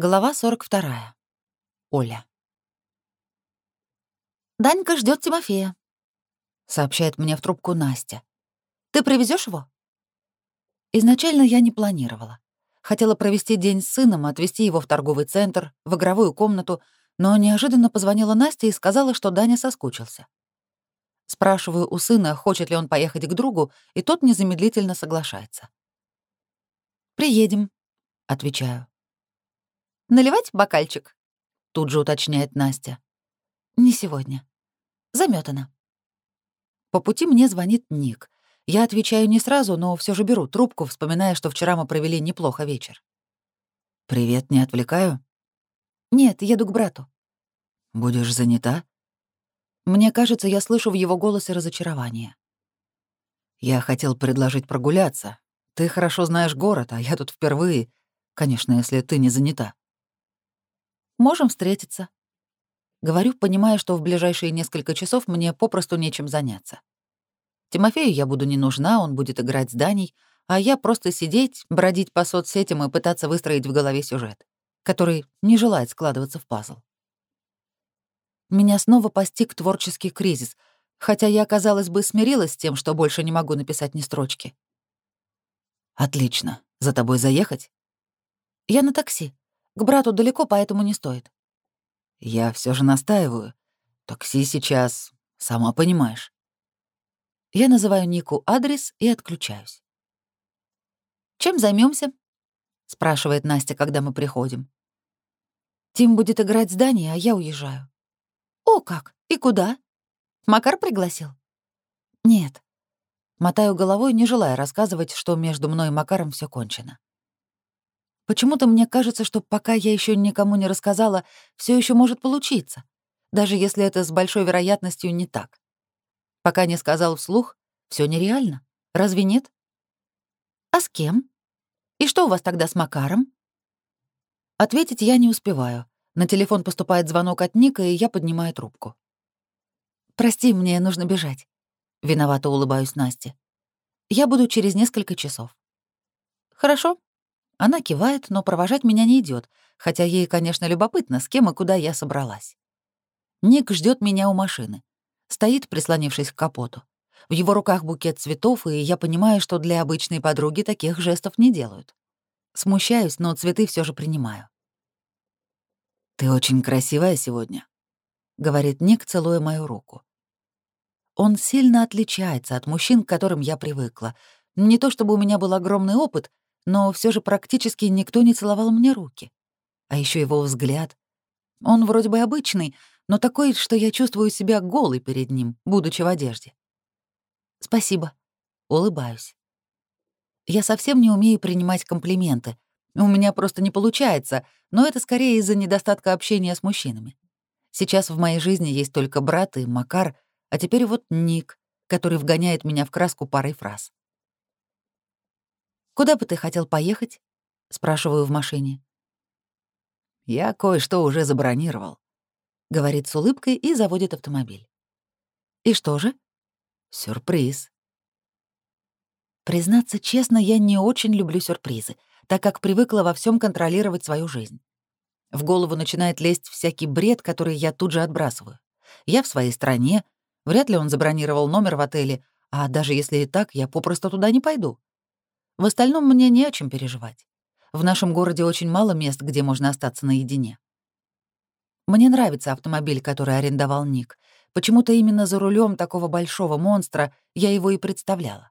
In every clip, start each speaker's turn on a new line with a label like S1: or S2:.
S1: Глава 42. Оля. «Данька ждет Тимофея», — сообщает мне в трубку Настя. «Ты привезешь его?» Изначально я не планировала. Хотела провести день с сыном, отвезти его в торговый центр, в игровую комнату, но неожиданно позвонила Настя и сказала, что Даня соскучился. Спрашиваю у сына, хочет ли он поехать к другу, и тот незамедлительно соглашается. «Приедем», — отвечаю. Наливать бокальчик?» — тут же уточняет Настя. «Не сегодня. Заметано. По пути мне звонит Ник. Я отвечаю не сразу, но все же беру трубку, вспоминая, что вчера мы провели неплохо вечер. «Привет, не отвлекаю?» «Нет, еду к брату». «Будешь занята?» Мне кажется, я слышу в его голосе разочарование. «Я хотел предложить прогуляться. Ты хорошо знаешь город, а я тут впервые. Конечно, если ты не занята». Можем встретиться. Говорю, понимая, что в ближайшие несколько часов мне попросту нечем заняться. Тимофею я буду не нужна, он будет играть с Даней, а я просто сидеть, бродить по соцсетям и пытаться выстроить в голове сюжет, который не желает складываться в пазл. Меня снова постиг творческий кризис, хотя я, казалось бы, смирилась с тем, что больше не могу написать ни строчки. «Отлично. За тобой заехать?» «Я на такси. К брату далеко, поэтому не стоит. Я все же настаиваю. Такси сейчас, сама понимаешь. Я называю Нику адрес и отключаюсь. Чем займемся? спрашивает Настя, когда мы приходим. Тим будет играть здание, а я уезжаю. О, как? И куда? Макар пригласил? Нет. Мотаю головой, не желая рассказывать, что между мной и Макаром все кончено. Почему-то мне кажется, что пока я еще никому не рассказала, все еще может получиться, даже если это с большой вероятностью не так. Пока не сказал вслух, все нереально. Разве нет? А с кем? И что у вас тогда с Макаром? Ответить я не успеваю. На телефон поступает звонок от Ника, и я поднимаю трубку. «Прости, мне нужно бежать». Виновато улыбаюсь Насте. «Я буду через несколько часов». «Хорошо», она кивает, но провожать меня не идет, хотя ей, конечно, любопытно, с кем и куда я собралась. Ник ждет меня у машины. Стоит, прислонившись к капоту. В его руках букет цветов, и я понимаю, что для обычной подруги таких жестов не делают. Смущаюсь, но цветы все же принимаю. «Ты очень красивая сегодня», — говорит Ник, целуя мою руку. Он сильно отличается от мужчин, к которым я привыкла. Не то чтобы у меня был огромный опыт, но все же практически никто не целовал мне руки. А еще его взгляд. Он вроде бы обычный, но такой, что я чувствую себя голой перед ним, будучи в одежде. «Спасибо», — улыбаюсь. Я совсем не умею принимать комплименты. У меня просто не получается, но это скорее из-за недостатка общения с мужчинами. Сейчас в моей жизни есть только брат и Макар, а теперь вот Ник, который вгоняет меня в краску парой фраз. «Куда бы ты хотел поехать?» — спрашиваю в машине. «Я кое-что уже забронировал», — говорит с улыбкой и заводит автомобиль. «И что же?» «Сюрприз». Признаться честно, я не очень люблю сюрпризы, так как привыкла во всем контролировать свою жизнь. В голову начинает лезть всякий бред, который я тут же отбрасываю. Я в своей стране, вряд ли он забронировал номер в отеле, а даже если и так, я попросту туда не пойду. В остальном мне не о чем переживать. В нашем городе очень мало мест, где можно остаться наедине. Мне нравится автомобиль, который арендовал Ник. Почему-то именно за рулем такого большого монстра я его и представляла.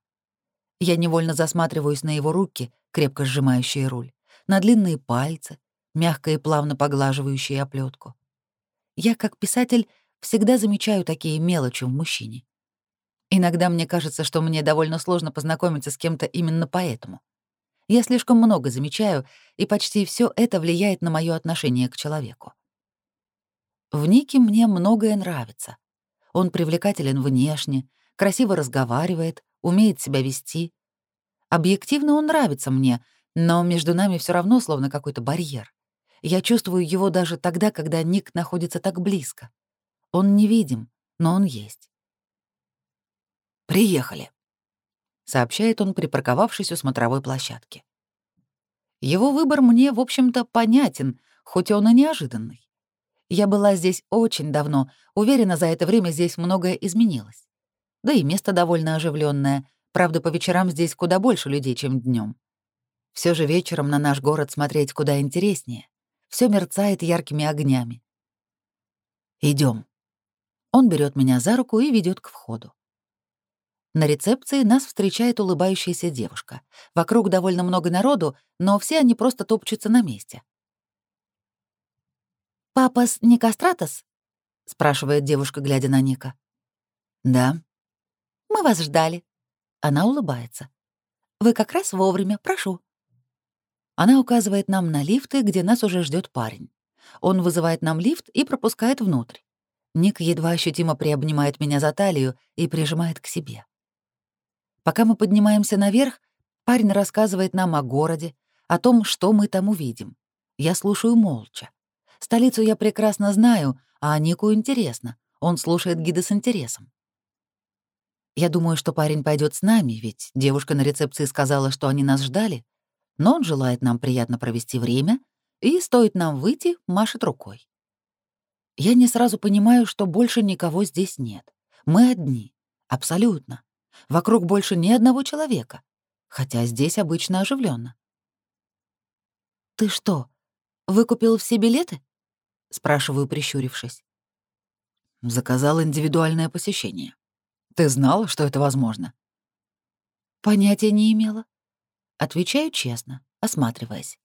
S1: Я невольно засматриваюсь на его руки, крепко сжимающие руль, на длинные пальцы, мягко и плавно поглаживающие оплетку. Я, как писатель, всегда замечаю такие мелочи в мужчине. Иногда мне кажется, что мне довольно сложно познакомиться с кем-то именно поэтому. Я слишком много замечаю, и почти все это влияет на мое отношение к человеку. В Нике мне многое нравится. Он привлекателен внешне, красиво разговаривает, умеет себя вести. Объективно он нравится мне, но между нами все равно словно какой-то барьер. Я чувствую его даже тогда, когда Ник находится так близко. Он невидим, но он есть. «Приехали», — сообщает он, припарковавшись у смотровой площадки. Его выбор мне, в общем-то, понятен, хоть он и неожиданный. Я была здесь очень давно, уверена, за это время здесь многое изменилось. Да и место довольно оживленное, правда, по вечерам здесь куда больше людей, чем днем. Все же вечером на наш город смотреть куда интереснее. Все мерцает яркими огнями. Идем. Он берет меня за руку и ведет к входу. На рецепции нас встречает улыбающаяся девушка. Вокруг довольно много народу, но все они просто топчутся на месте. «Папас Никостратос?» — спрашивает девушка, глядя на Ника. «Да». «Мы вас ждали». Она улыбается. «Вы как раз вовремя, прошу». Она указывает нам на лифты, где нас уже ждет парень. Он вызывает нам лифт и пропускает внутрь. Ник едва ощутимо приобнимает меня за талию и прижимает к себе. Пока мы поднимаемся наверх, парень рассказывает нам о городе, о том, что мы там увидим. Я слушаю молча. Столицу я прекрасно знаю, а Нику интересно. Он слушает гида с интересом. Я думаю, что парень пойдет с нами, ведь девушка на рецепции сказала, что они нас ждали, но он желает нам приятно провести время, и стоит нам выйти, машет рукой. Я не сразу понимаю, что больше никого здесь нет. Мы одни. Абсолютно. Вокруг больше ни одного человека. Хотя здесь обычно оживленно. «Ты что, выкупил все билеты?» — спрашиваю, прищурившись. «Заказал индивидуальное посещение. Ты знала, что это возможно?» «Понятия не имела». Отвечаю честно, осматриваясь.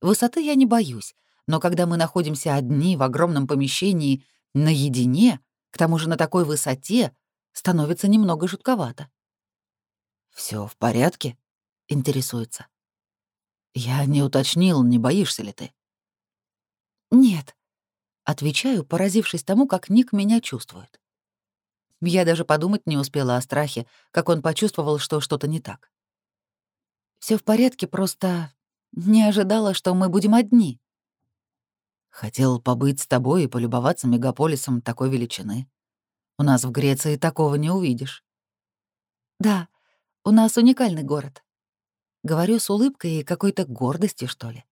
S1: Высоты я не боюсь, но когда мы находимся одни в огромном помещении, наедине, к тому же на такой высоте, становится немного жутковато. Все в порядке?» — интересуется. «Я не уточнил, не боишься ли ты?» «Нет», — отвечаю, поразившись тому, как Ник меня чувствует. Я даже подумать не успела о страхе, как он почувствовал, что что-то не так. Все в порядке, просто не ожидала, что мы будем одни. Хотел побыть с тобой и полюбоваться мегаполисом такой величины. У нас в Греции такого не увидишь. Да, у нас уникальный город. Говорю с улыбкой и какой-то гордости, что ли.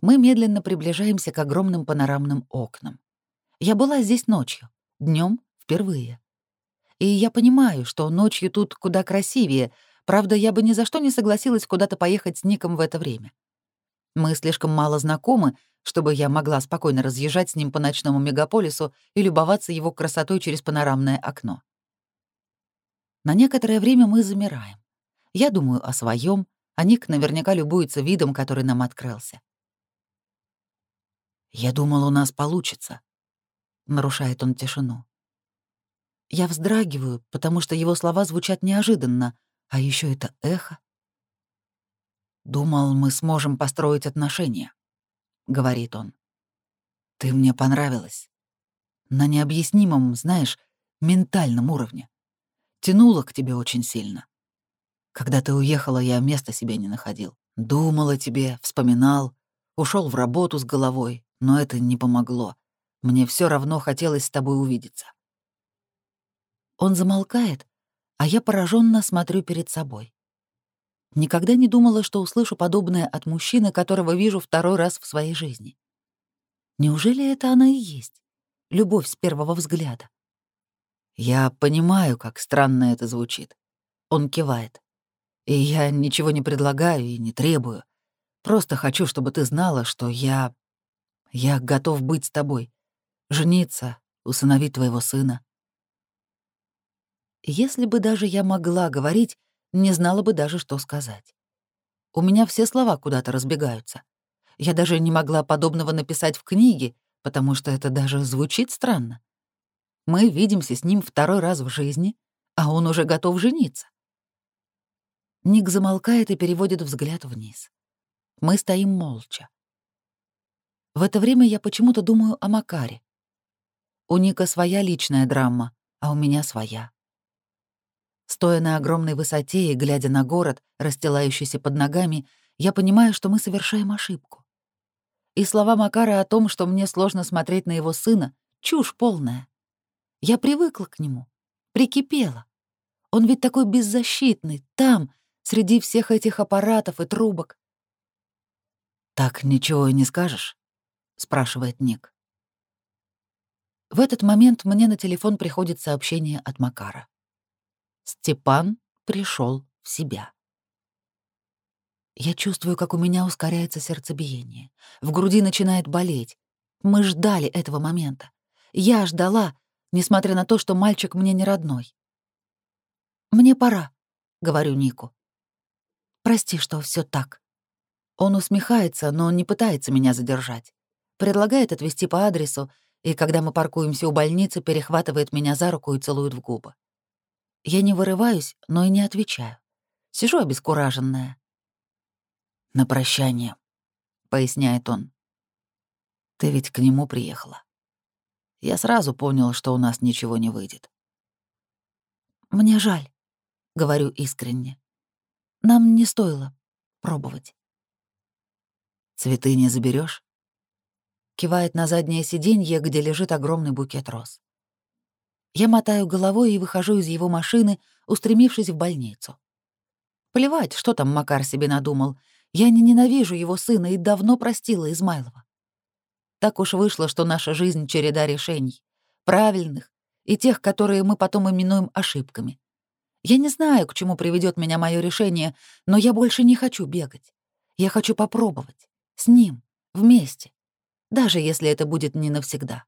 S1: Мы медленно приближаемся к огромным панорамным окнам. Я была здесь ночью, днем впервые. И я понимаю, что ночью тут куда красивее, правда, я бы ни за что не согласилась куда-то поехать с Ником в это время. Мы слишком мало знакомы, чтобы я могла спокойно разъезжать с ним по ночному мегаполису и любоваться его красотой через панорамное окно. На некоторое время мы замираем. Я думаю о своем, а Ник наверняка любуется видом, который нам открылся. «Я думал, у нас получится», — нарушает он тишину. Я вздрагиваю, потому что его слова звучат неожиданно, а еще это эхо. «Думал, мы сможем построить отношения», — говорит он. «Ты мне понравилась. На необъяснимом, знаешь, ментальном уровне. Тянуло к тебе очень сильно. Когда ты уехала, я места себе не находил. Думал о тебе, вспоминал, ушел в работу с головой, но это не помогло. Мне все равно хотелось с тобой увидеться». Он замолкает, а я пораженно смотрю перед собой. Никогда не думала, что услышу подобное от мужчины, которого вижу второй раз в своей жизни. Неужели это она и есть? Любовь с первого взгляда. Я понимаю, как странно это звучит. Он кивает. И я ничего не предлагаю и не требую. Просто хочу, чтобы ты знала, что я... Я готов быть с тобой. Жениться, усыновить твоего сына. Если бы даже я могла говорить, не знала бы даже, что сказать. У меня все слова куда-то разбегаются. Я даже не могла подобного написать в книге, потому что это даже звучит странно. Мы видимся с ним второй раз в жизни, а он уже готов жениться. Ник замолкает и переводит взгляд вниз. Мы стоим молча. В это время я почему-то думаю о Макаре. У Ника своя личная драма, а у меня своя. Стоя на огромной высоте и глядя на город, расстилающийся под ногами, я понимаю, что мы совершаем ошибку. И слова Макара о том, что мне сложно смотреть на его сына, — чушь полная. Я привыкла к нему, прикипела. Он ведь такой беззащитный, там, среди всех этих аппаратов и трубок. «Так ничего и не скажешь?» — спрашивает Ник. В этот момент мне на телефон приходит сообщение от Макара. Степан пришел в себя. Я чувствую, как у меня ускоряется сердцебиение. В груди начинает болеть. Мы ждали этого момента. Я ждала, несмотря на то, что мальчик мне не родной. «Мне пора», — говорю Нику. «Прости, что все так». Он усмехается, но не пытается меня задержать. Предлагает отвезти по адресу, и когда мы паркуемся у больницы, перехватывает меня за руку и целует в губы. Я не вырываюсь, но и не отвечаю. Сижу обескураженная. «На прощание», — поясняет он. «Ты ведь к нему приехала. Я сразу понял, что у нас ничего не выйдет».
S2: «Мне жаль», — говорю искренне. «Нам не стоило пробовать».
S1: «Цветы не заберешь? Кивает на заднее сиденье, где лежит огромный букет роз. Я мотаю головой и выхожу из его машины, устремившись в больницу. Плевать, что там Макар себе надумал — я не ненавижу его сына и давно простила Измайлова. Так уж вышло, что наша жизнь — череда решений. Правильных и тех, которые мы потом именуем ошибками. Я не знаю, к чему приведет меня мое решение, но я больше не хочу бегать. Я хочу попробовать. С ним. Вместе. Даже если это будет не навсегда.